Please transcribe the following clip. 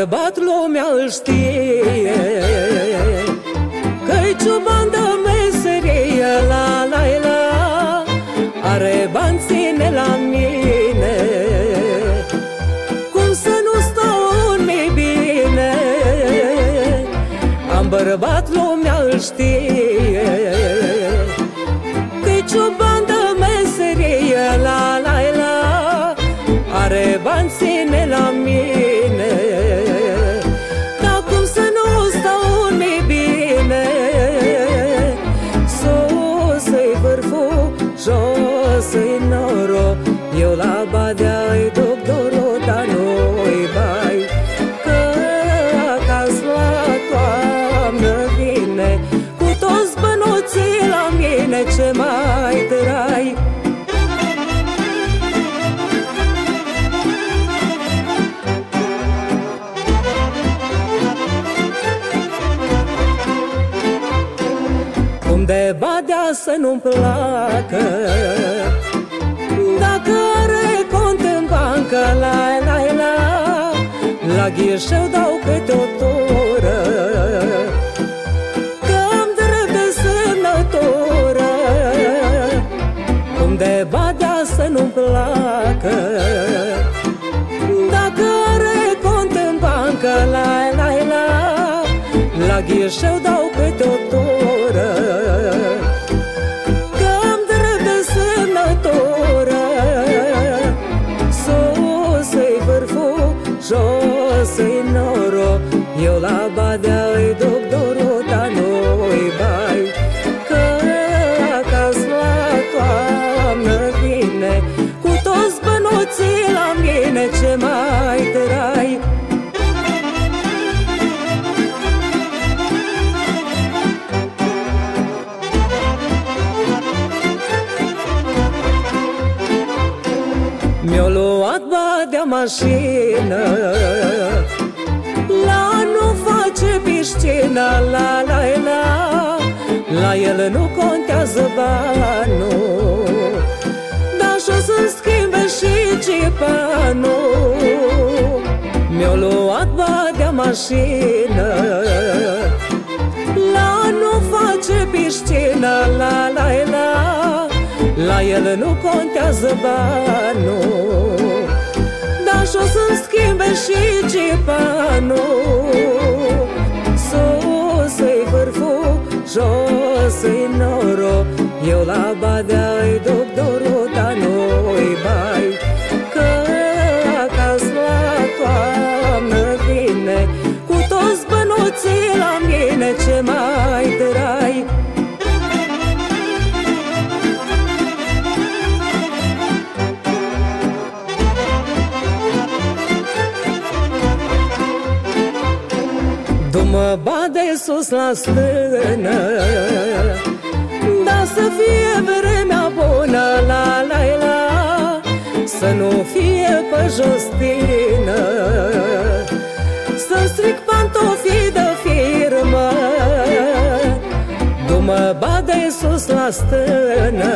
bărbat lumea îl știe Că-i cioban de meserie la la la. Are bani ține la mine. Cum să nu stau în mi bine Am bărbat lumea îl știe Că-i cioban de meserie la la la. Are bani ține la mine Eu de badea să nu-mi placă. La ghișeu dau câte o tură. Că am drept de sănătură Cum de badea să nu-mi placă. Dacă are cont în bancă La la la La ghișeu dau câte o tură Eu la badea îi duc dorul, dar nu-i bai. Că acasă la toamnă vine Cu toți bănuții la mine ce mai trai? Mi-a luat badea mașină piscina, la la la. La el nu contează banul Dar și-o să schimbe și cipanul Mi-a luat badea mașină La nu face piscina, la la la. La el nu contează banul Dar și-o să schimbe și cipanul la badea îi duc dorul, dar nu-i bai Că acasă la toamnă vine Cu toți bănuții la mine ce mai trai? Mă bade sus la stână fie pe jostină. Să stric pantofii de firmă Du-mă bade sus la stână